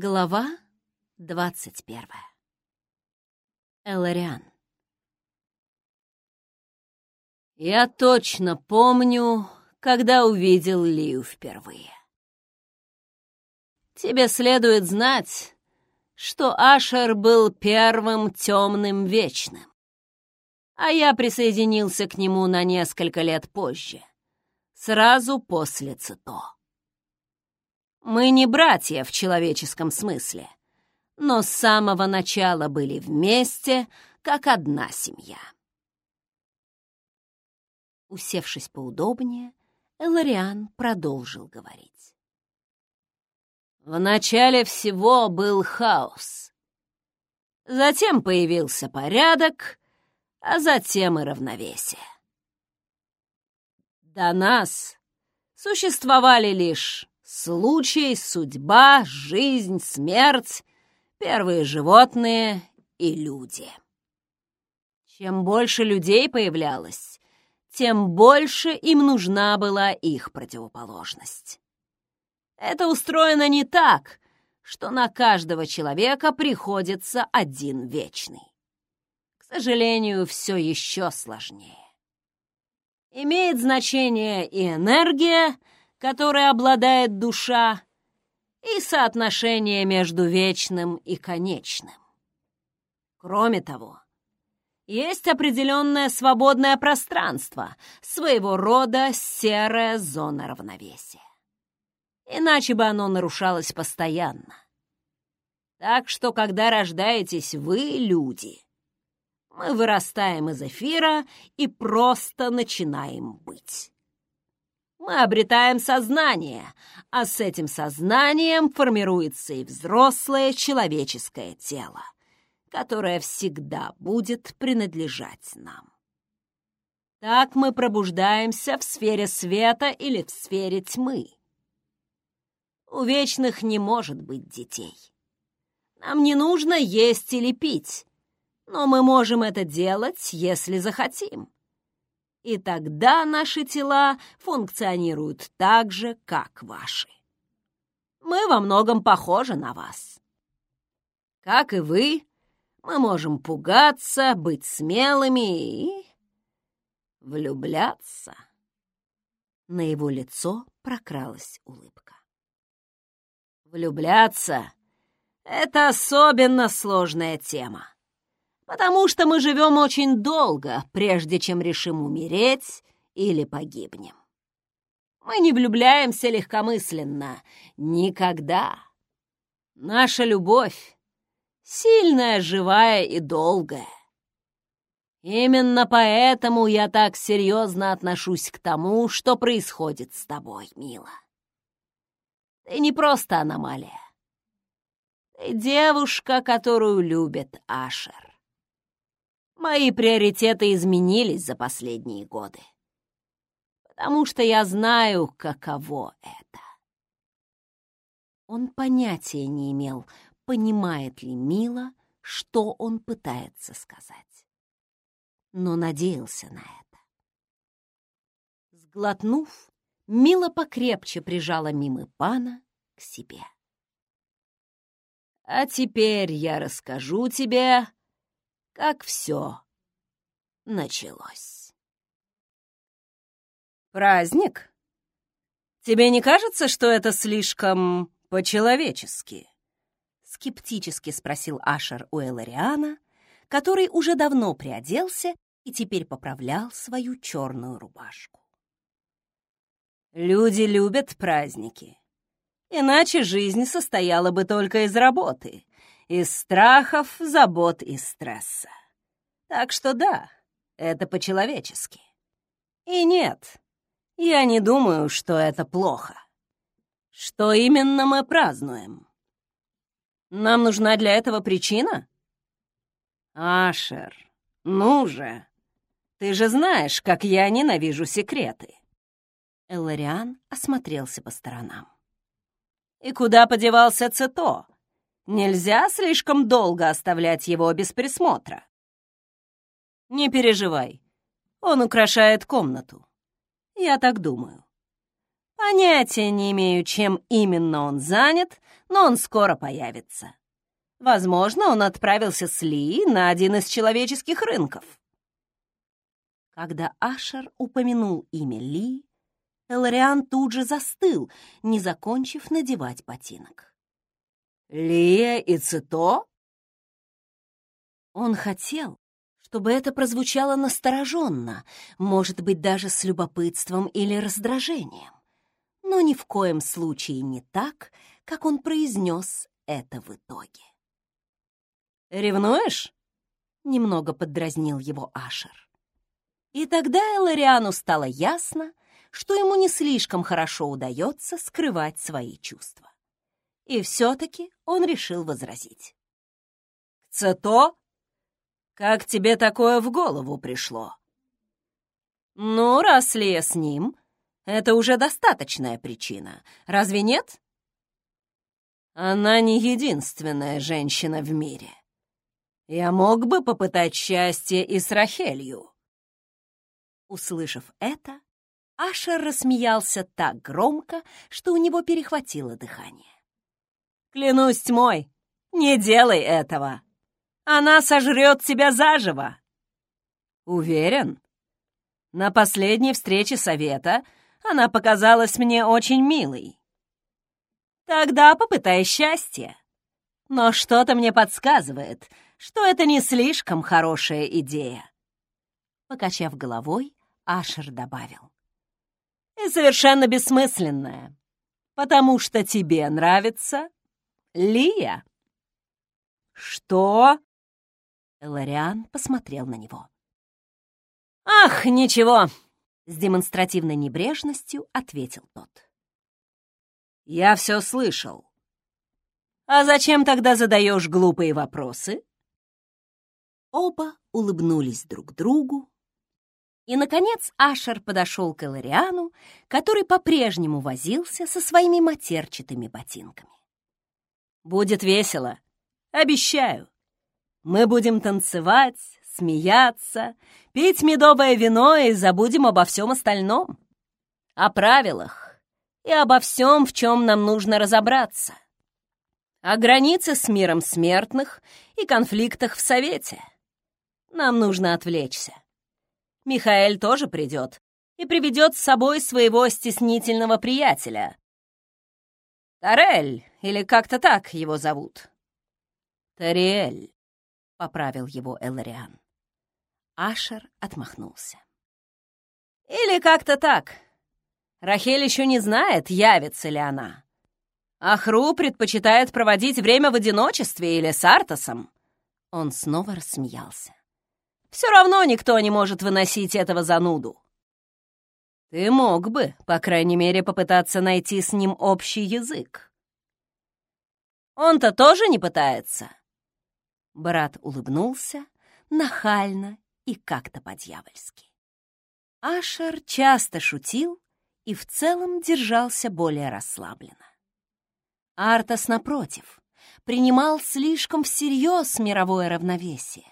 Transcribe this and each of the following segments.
Глава двадцать первая. Элариан. Я точно помню, когда увидел Лию впервые. Тебе следует знать, что Ашер был первым темным вечным, а я присоединился к нему на несколько лет позже, сразу после Цито. Мы не братья в человеческом смысле, но с самого начала были вместе, как одна семья. Усевшись поудобнее, Элариан продолжил говорить. В начале всего был хаос. Затем появился порядок, а затем и равновесие. До нас существовали лишь Случай, судьба, жизнь, смерть, первые животные и люди. Чем больше людей появлялось, тем больше им нужна была их противоположность. Это устроено не так, что на каждого человека приходится один вечный. К сожалению, все еще сложнее. Имеет значение и энергия, которой обладает душа, и соотношение между вечным и конечным. Кроме того, есть определенное свободное пространство, своего рода серая зона равновесия. Иначе бы оно нарушалось постоянно. Так что, когда рождаетесь вы, люди, мы вырастаем из эфира и просто начинаем быть мы обретаем сознание, а с этим сознанием формируется и взрослое человеческое тело, которое всегда будет принадлежать нам. Так мы пробуждаемся в сфере света или в сфере тьмы. У вечных не может быть детей. Нам не нужно есть или пить, но мы можем это делать, если захотим и тогда наши тела функционируют так же, как ваши. Мы во многом похожи на вас. Как и вы, мы можем пугаться, быть смелыми и влюбляться. На его лицо прокралась улыбка. Влюбляться — это особенно сложная тема потому что мы живем очень долго, прежде чем решим умереть или погибнем. Мы не влюбляемся легкомысленно. Никогда. Наша любовь — сильная, живая и долгая. Именно поэтому я так серьезно отношусь к тому, что происходит с тобой, мила. Ты не просто аномалия. Ты девушка, которую любит Ашер. Мои приоритеты изменились за последние годы, потому что я знаю, каково это. Он понятия не имел, понимает ли Мила, что он пытается сказать, но надеялся на это. Сглотнув, Мила покрепче прижала Мимы Пана к себе. «А теперь я расскажу тебе, как все началось. «Праздник? Тебе не кажется, что это слишком по-человечески?» Скептически спросил Ашер у Элариана, который уже давно приоделся и теперь поправлял свою черную рубашку. «Люди любят праздники, иначе жизнь состояла бы только из работы, из страхов, забот и стресса. Так что да, это по-человечески. И нет, я не думаю, что это плохо. Что именно мы празднуем? Нам нужна для этого причина? Ашер, ну же, ты же знаешь, как я ненавижу секреты. Элариан осмотрелся по сторонам. И куда подевался Цито? Нельзя слишком долго оставлять его без присмотра. Не переживай, он украшает комнату. Я так думаю. Понятия не имею, чем именно он занят, но он скоро появится. Возможно, он отправился с Ли на один из человеческих рынков. Когда Ашер упомянул имя Ли, Элариан тут же застыл, не закончив надевать ботинок. «Лия и Цито?» Он хотел, чтобы это прозвучало настороженно, может быть, даже с любопытством или раздражением, но ни в коем случае не так, как он произнес это в итоге. «Ревнуешь?» — немного поддразнил его Ашер. И тогда Элариану стало ясно, что ему не слишком хорошо удается скрывать свои чувства. И все-таки он решил возразить. «Цето? Как тебе такое в голову пришло?» «Ну, раз Лия с ним, это уже достаточная причина, разве нет?» «Она не единственная женщина в мире. Я мог бы попытать счастье и с Рахелью». Услышав это, Ашер рассмеялся так громко, что у него перехватило дыхание. «Клянусь тьмой, не делай этого! Она сожрет тебя заживо!» «Уверен?» На последней встрече совета она показалась мне очень милой. «Тогда попытай счастье. Но что-то мне подсказывает, что это не слишком хорошая идея». Покачав головой, Ашер добавил и совершенно бессмысленное, потому что тебе нравится Лия». «Что?» Элариан посмотрел на него. «Ах, ничего!» — с демонстративной небрежностью ответил тот. «Я все слышал. А зачем тогда задаешь глупые вопросы?» Оба улыбнулись друг другу, и, наконец, Ашер подошел к Элариану, который по-прежнему возился со своими матерчатыми ботинками. «Будет весело, обещаю. Мы будем танцевать, смеяться, пить медовое вино и забудем обо всем остальном. О правилах и обо всем, в чем нам нужно разобраться. О границе с миром смертных и конфликтах в Совете. Нам нужно отвлечься. Михаэль тоже придет и приведет с собой своего стеснительного приятеля. Тарель, или как-то так его зовут. Тариэль, — поправил его Элариан. Ашер отмахнулся. Или как-то так. Рахель еще не знает, явится ли она. Ахру предпочитает проводить время в одиночестве или с Артасом. Он снова рассмеялся. Все равно никто не может выносить этого зануду. Ты мог бы, по крайней мере, попытаться найти с ним общий язык. Он-то тоже не пытается. Брат улыбнулся, нахально и как-то по-дьявольски. Ашер часто шутил и в целом держался более расслабленно. Артас, напротив, принимал слишком всерьез мировое равновесие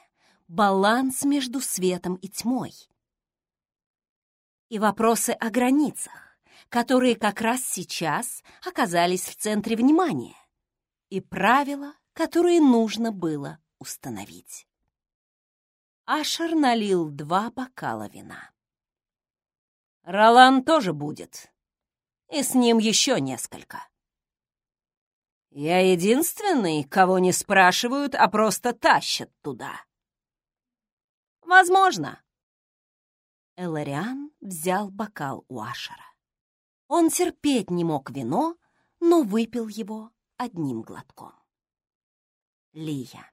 баланс между светом и тьмой. И вопросы о границах, которые как раз сейчас оказались в центре внимания, и правила, которые нужно было установить. Ашер налил два бокала вина. Ролан тоже будет, и с ним еще несколько. Я единственный, кого не спрашивают, а просто тащат туда. Возможно. Элариан взял бокал у Ашера. Он терпеть не мог вино, но выпил его одним глотком. Лия.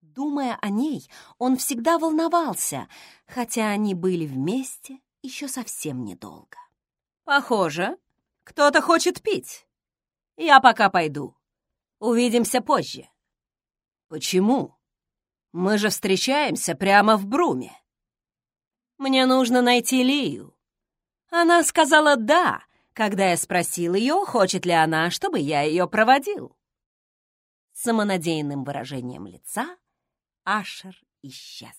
Думая о ней, он всегда волновался, хотя они были вместе еще совсем недолго. «Похоже, кто-то хочет пить. Я пока пойду. Увидимся позже». «Почему?» Мы же встречаемся прямо в Бруме. Мне нужно найти Лию. Она сказала «да», когда я спросил ее, хочет ли она, чтобы я ее проводил. С самонадеянным выражением лица Ашер исчез,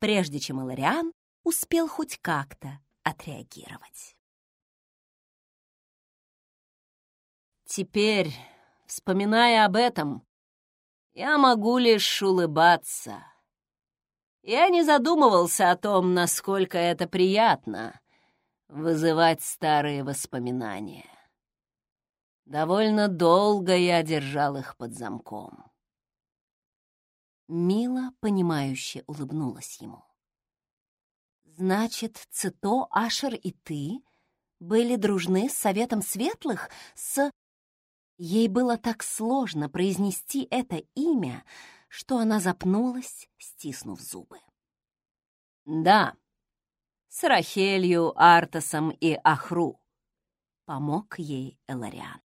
прежде чем Илариан успел хоть как-то отреагировать. Теперь, вспоминая об этом, я могу лишь улыбаться. Я не задумывался о том, насколько это приятно — вызывать старые воспоминания. Довольно долго я держал их под замком. Мила, понимающе улыбнулась ему. «Значит, Цито, Ашер и ты были дружны с Советом Светлых, с...» Ей было так сложно произнести это имя, что она запнулась, стиснув зубы. «Да, с Рахелью, Артасом и Ахру», — помог ей Элариан.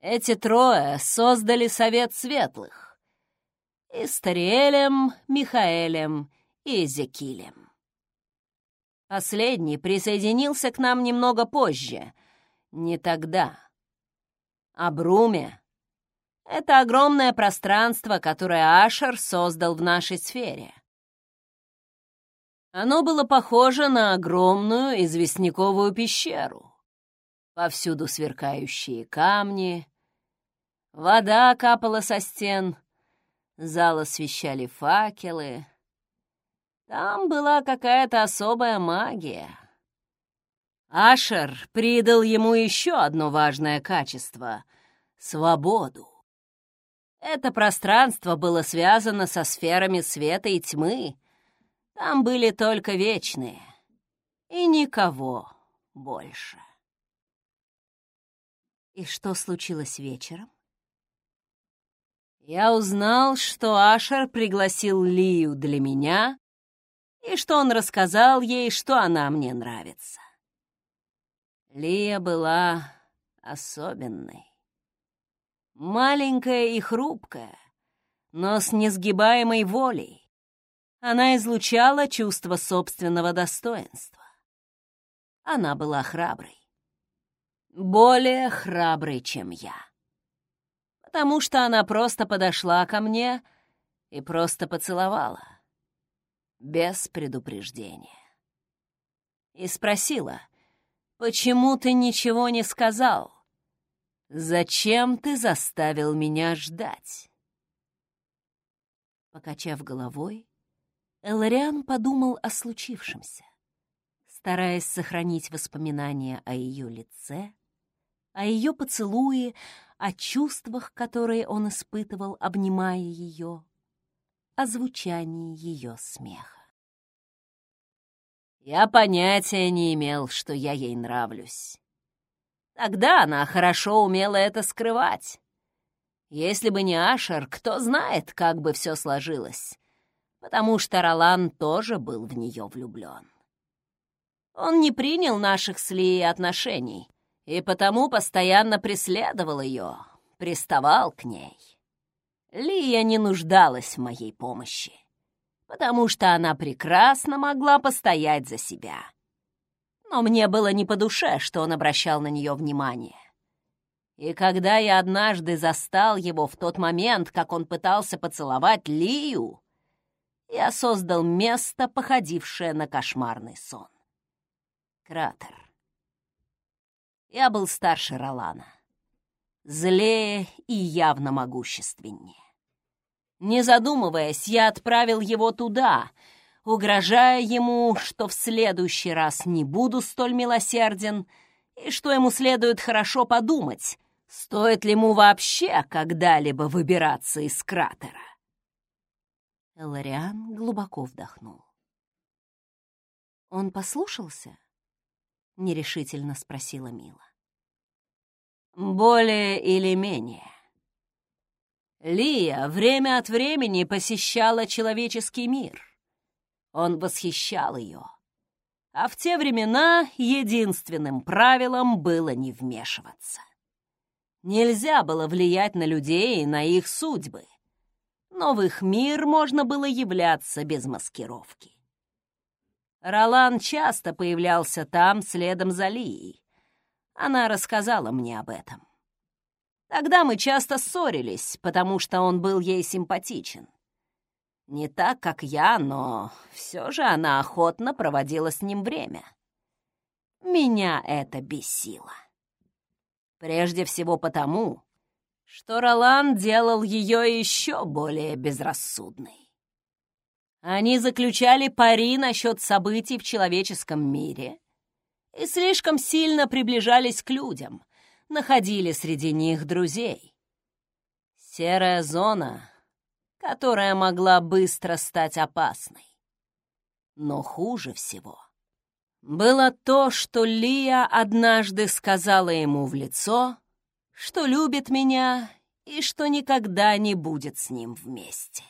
«Эти трое создали Совет Светлых. И с Тариэлем, Михаэлем и Зекилем. Последний присоединился к нам немного позже, не тогда. А Бруме — это огромное пространство, которое Ашер создал в нашей сфере. Оно было похоже на огромную известняковую пещеру. Повсюду сверкающие камни, вода капала со стен, зал освещали факелы. Там была какая-то особая магия. Ашер придал ему еще одно важное качество — свободу. Это пространство было связано со сферами света и тьмы, там были только вечные. И никого больше. И что случилось вечером? Я узнал, что Ашер пригласил Лию для меня и что он рассказал ей, что она мне нравится. Лия была особенной. Маленькая и хрупкая, но с несгибаемой волей. Она излучала чувство собственного достоинства. Она была храброй. Более храброй, чем я. Потому что она просто подошла ко мне и просто поцеловала. Без предупреждения. И спросила, «Почему ты ничего не сказал? Зачем ты заставил меня ждать?» Покачав головой, Элариан подумал о случившемся, стараясь сохранить воспоминания о ее лице, о ее поцелуе, о чувствах, которые он испытывал, обнимая ее, о звучании ее смеха. Я понятия не имел, что я ей нравлюсь. Тогда она хорошо умела это скрывать. Если бы не Ашер, кто знает, как бы все сложилось потому что Ролан тоже был в нее влюблен. Он не принял наших с Лией отношений и потому постоянно преследовал ее, приставал к ней. Лия не нуждалась в моей помощи, потому что она прекрасно могла постоять за себя. Но мне было не по душе, что он обращал на нее внимание. И когда я однажды застал его в тот момент, как он пытался поцеловать Лию, я создал место, походившее на кошмарный сон. Кратер. Я был старше Ролана, злее и явно могущественнее. Не задумываясь, я отправил его туда, угрожая ему, что в следующий раз не буду столь милосерден и что ему следует хорошо подумать, стоит ли ему вообще когда-либо выбираться из кратера. Элариан глубоко вдохнул. «Он послушался?» — нерешительно спросила Мила. «Более или менее. Лия время от времени посещала человеческий мир. Он восхищал ее. А в те времена единственным правилом было не вмешиваться. Нельзя было влиять на людей и на их судьбы но в их мир можно было являться без маскировки. Ролан часто появлялся там следом за Лией. Она рассказала мне об этом. Тогда мы часто ссорились, потому что он был ей симпатичен. Не так, как я, но все же она охотно проводила с ним время. Меня это бесило. Прежде всего потому, что Ролан делал ее еще более безрассудной. Они заключали пари насчет событий в человеческом мире и слишком сильно приближались к людям, находили среди них друзей. Серая зона, которая могла быстро стать опасной. Но хуже всего было то, что Лия однажды сказала ему в лицо, что любит меня и что никогда не будет с ним вместе.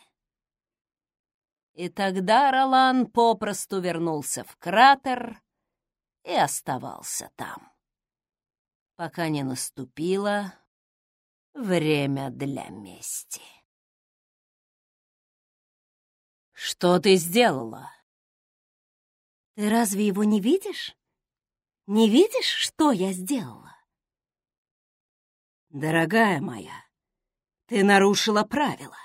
И тогда Ролан попросту вернулся в кратер и оставался там, пока не наступило время для мести. «Что ты сделала?» «Ты разве его не видишь? Не видишь, что я сделала?» «Дорогая моя, ты нарушила правила.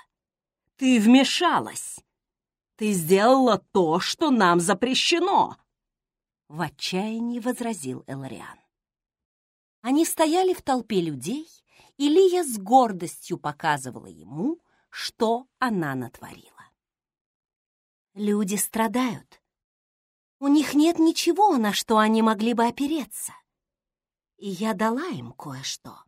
Ты вмешалась. Ты сделала то, что нам запрещено!» В отчаянии возразил Элариан. Они стояли в толпе людей, и Лия с гордостью показывала ему, что она натворила. Люди страдают. У них нет ничего, на что они могли бы опереться. И я дала им кое-что.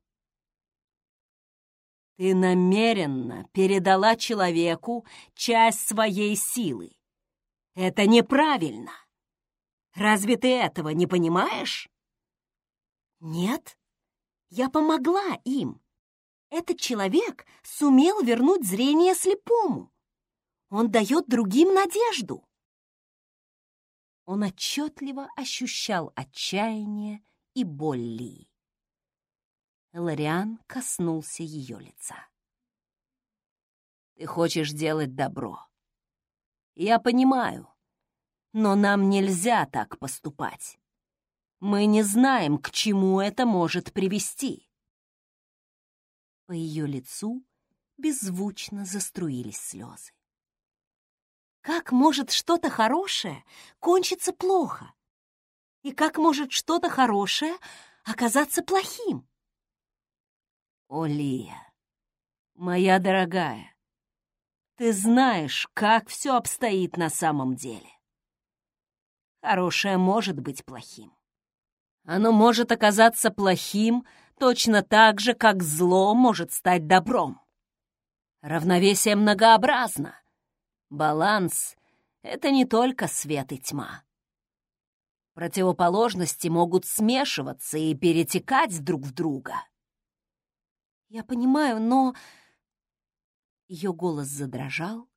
Ты намеренно передала человеку часть своей силы. Это неправильно. Разве ты этого не понимаешь? Нет, я помогла им. Этот человек сумел вернуть зрение слепому. Он дает другим надежду. Он отчетливо ощущал отчаяние и боль Ли. Лориан коснулся ее лица. «Ты хочешь делать добро. Я понимаю, но нам нельзя так поступать. Мы не знаем, к чему это может привести». По ее лицу беззвучно заструились слезы. Как может что-то хорошее кончиться плохо? И как может что-то хорошее оказаться плохим? О, Лия, моя дорогая, ты знаешь, как все обстоит на самом деле. Хорошее может быть плохим. Оно может оказаться плохим точно так же, как зло может стать добром. Равновесие многообразно. Баланс — это не только свет и тьма. Противоположности могут смешиваться и перетекать друг в друга. Я понимаю, но...» Ее голос задрожал,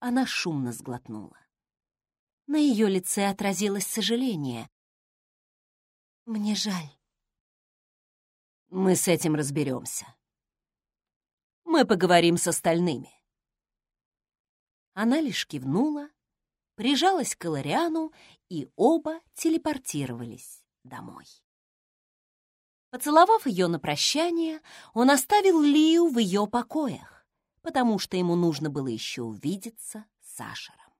она шумно сглотнула. На ее лице отразилось сожаление. «Мне жаль». «Мы с этим разберемся. Мы поговорим с остальными». Она лишь кивнула, прижалась к Илариану, и оба телепортировались домой. Поцеловав ее на прощание, он оставил Лию в ее покоях, потому что ему нужно было еще увидеться с Ашером.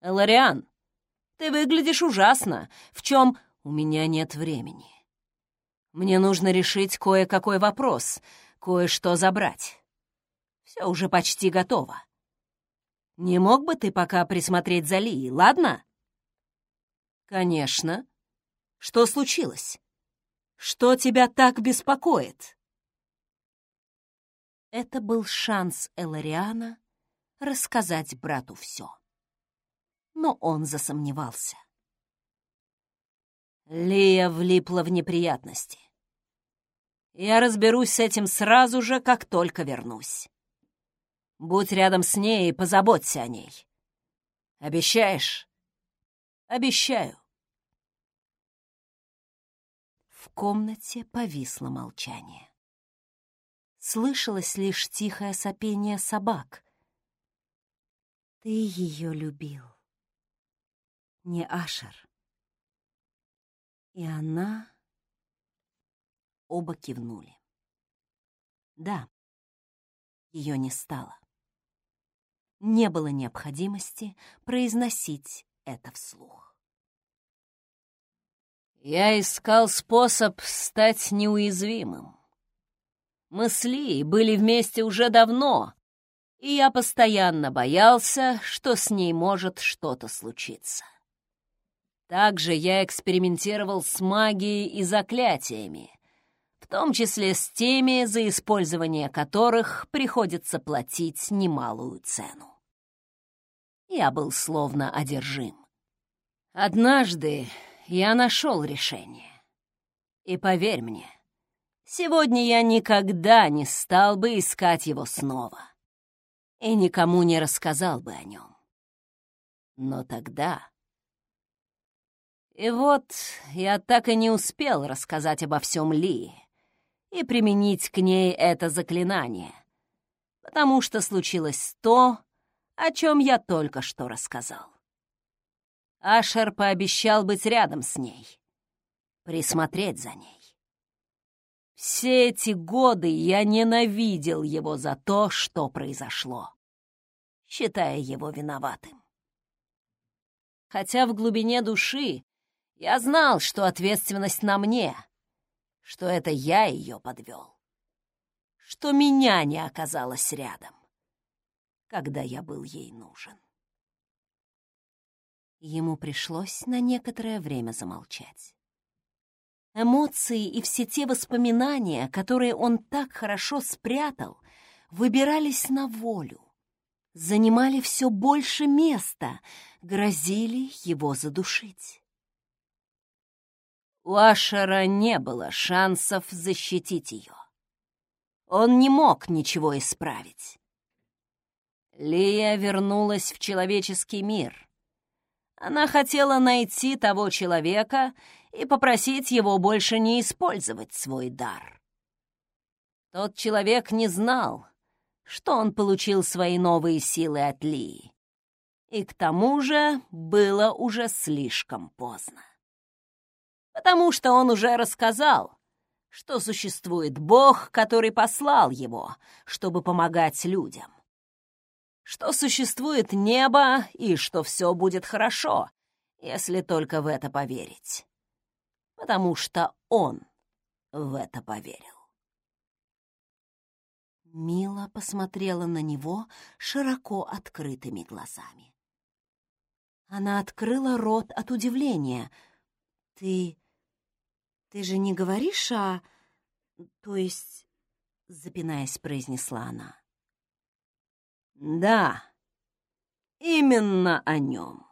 «Лориан, ты выглядишь ужасно. В чем у меня нет времени? Мне нужно решить кое-какой вопрос, кое-что забрать. Все уже почти готово. Не мог бы ты пока присмотреть за Лией, ладно?» «Конечно. Что случилось?» Что тебя так беспокоит?» Это был шанс Элариана рассказать брату все. Но он засомневался. Лия влипла в неприятности. Я разберусь с этим сразу же, как только вернусь. Будь рядом с ней и позаботься о ней. Обещаешь? Обещаю. В комнате повисло молчание. Слышалось лишь тихое сопение собак. Ты ее любил, не Ашер. И она... Оба кивнули. Да, ее не стало. Не было необходимости произносить это вслух. Я искал способ стать неуязвимым. Мы с Ли были вместе уже давно, и я постоянно боялся, что с ней может что-то случиться. Также я экспериментировал с магией и заклятиями, в том числе с теми, за использование которых приходится платить немалую цену. Я был словно одержим. Однажды я нашел решение. И поверь мне, сегодня я никогда не стал бы искать его снова и никому не рассказал бы о нем. Но тогда... И вот я так и не успел рассказать обо всем Ли и применить к ней это заклинание, потому что случилось то, о чем я только что рассказал. Ашер пообещал быть рядом с ней, присмотреть за ней. Все эти годы я ненавидел его за то, что произошло, считая его виноватым. Хотя в глубине души я знал, что ответственность на мне, что это я ее подвел, что меня не оказалось рядом, когда я был ей нужен. Ему пришлось на некоторое время замолчать. Эмоции и все те воспоминания, которые он так хорошо спрятал, выбирались на волю, занимали все больше места, грозили его задушить. У Ашера не было шансов защитить ее. Он не мог ничего исправить. Лия вернулась в человеческий мир, она хотела найти того человека и попросить его больше не использовать свой дар. Тот человек не знал, что он получил свои новые силы от Ли. И к тому же было уже слишком поздно. Потому что он уже рассказал, что существует Бог, который послал его, чтобы помогать людям что существует небо и что все будет хорошо, если только в это поверить. Потому что он в это поверил. Мила посмотрела на него широко открытыми глазами. Она открыла рот от удивления. «Ты... ты же не говоришь о... то есть...» — запинаясь, произнесла она. Да, именно о нем.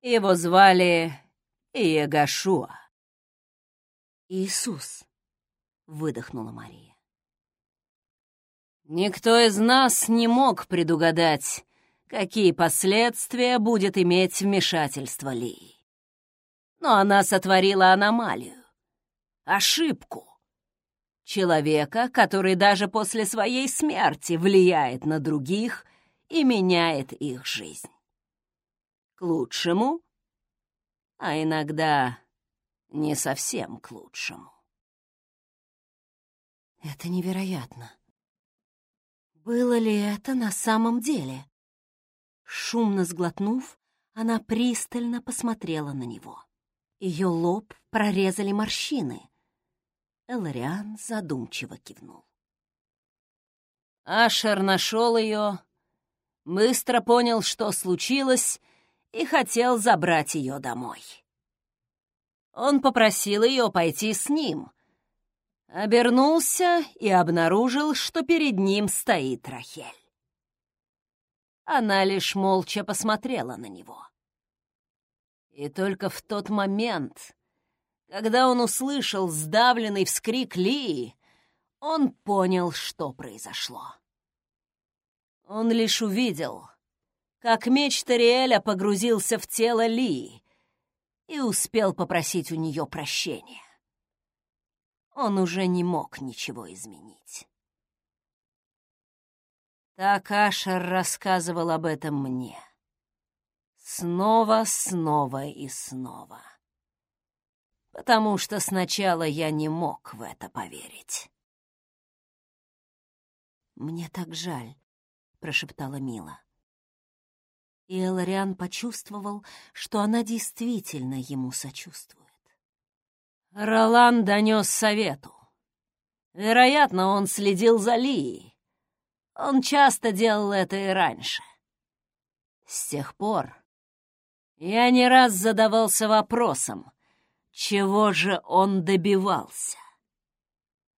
Его звали Иегашуа. «Иисус», — выдохнула Мария. Никто из нас не мог предугадать, какие последствия будет иметь вмешательство Лии. Но она сотворила аномалию, ошибку, Человека, который даже после своей смерти влияет на других и меняет их жизнь. К лучшему, а иногда не совсем к лучшему. Это невероятно. Было ли это на самом деле? Шумно сглотнув, она пристально посмотрела на него. Ее лоб прорезали морщины — Элариан задумчиво кивнул. Ашер нашел ее, быстро понял, что случилось, и хотел забрать ее домой. Он попросил ее пойти с ним, обернулся и обнаружил, что перед ним стоит Рахель. Она лишь молча посмотрела на него. И только в тот момент, когда он услышал сдавленный вскрик Лии, он понял, что произошло. Он лишь увидел, как меч Тариэля погрузился в тело Лии и успел попросить у нее прощения. Он уже не мог ничего изменить. Так Ашер рассказывал об этом мне. Снова, снова и снова потому что сначала я не мог в это поверить. «Мне так жаль», — прошептала Мила. И Элариан почувствовал, что она действительно ему сочувствует. Ролан донес совету. Вероятно, он следил за Лией. Он часто делал это и раньше. С тех пор я не раз задавался вопросом, чего же он добивался.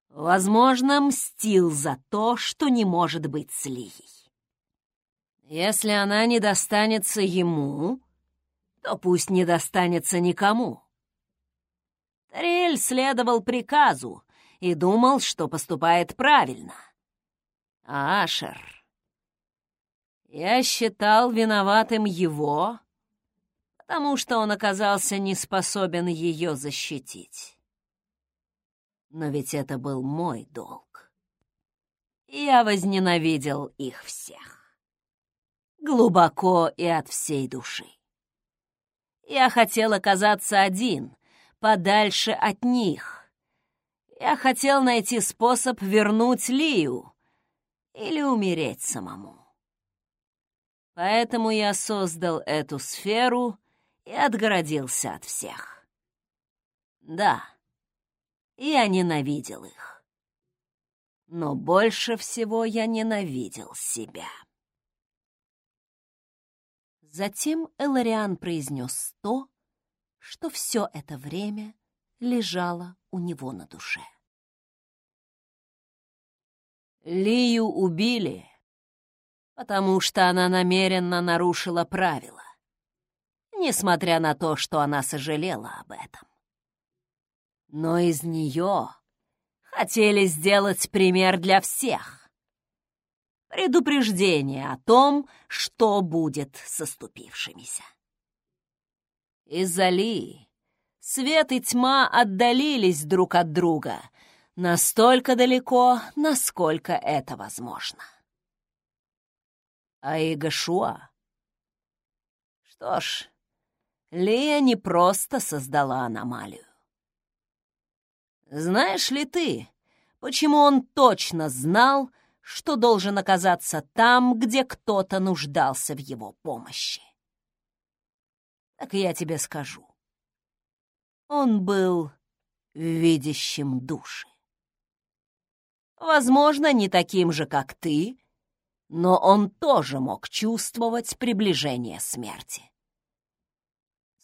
Возможно, мстил за то, что не может быть с Лией. Если она не достанется ему, то пусть не достанется никому. Тариэль следовал приказу и думал, что поступает правильно. А Ашер... Я считал виноватым его, потому что он оказался не способен ее защитить. Но ведь это был мой долг. Я возненавидел их всех. Глубоко и от всей души. Я хотел оказаться один, подальше от них. Я хотел найти способ вернуть Лию или умереть самому. Поэтому я создал эту сферу и отгородился от всех. Да, я ненавидел их. Но больше всего я ненавидел себя. Затем Элариан произнес то, что все это время лежало у него на душе. Лию убили, потому что она намеренно нарушила правила, несмотря на то, что она сожалела об этом. Но из нее хотели сделать пример для всех. Предупреждение о том, что будет с оступившимися. Из-за свет и тьма отдалились друг от друга настолько далеко, насколько это возможно. А Игашуа? Что ж, Лия не просто создала аномалию. Знаешь ли ты, почему он точно знал, что должен оказаться там, где кто-то нуждался в его помощи? Так я тебе скажу. Он был видящим души. Возможно, не таким же, как ты, но он тоже мог чувствовать приближение смерти.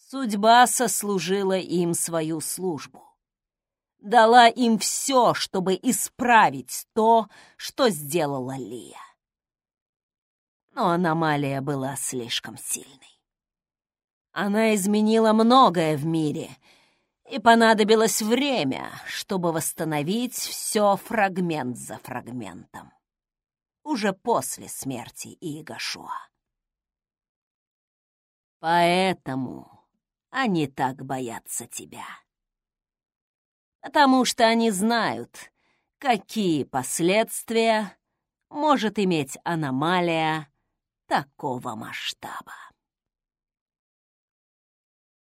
Судьба сослужила им свою службу. Дала им все, чтобы исправить то, что сделала Лия. Но аномалия была слишком сильной. Она изменила многое в мире, и понадобилось время, чтобы восстановить все фрагмент за фрагментом. Уже после смерти Игашуа. Поэтому они так боятся тебя. Потому что они знают, какие последствия может иметь аномалия такого масштаба.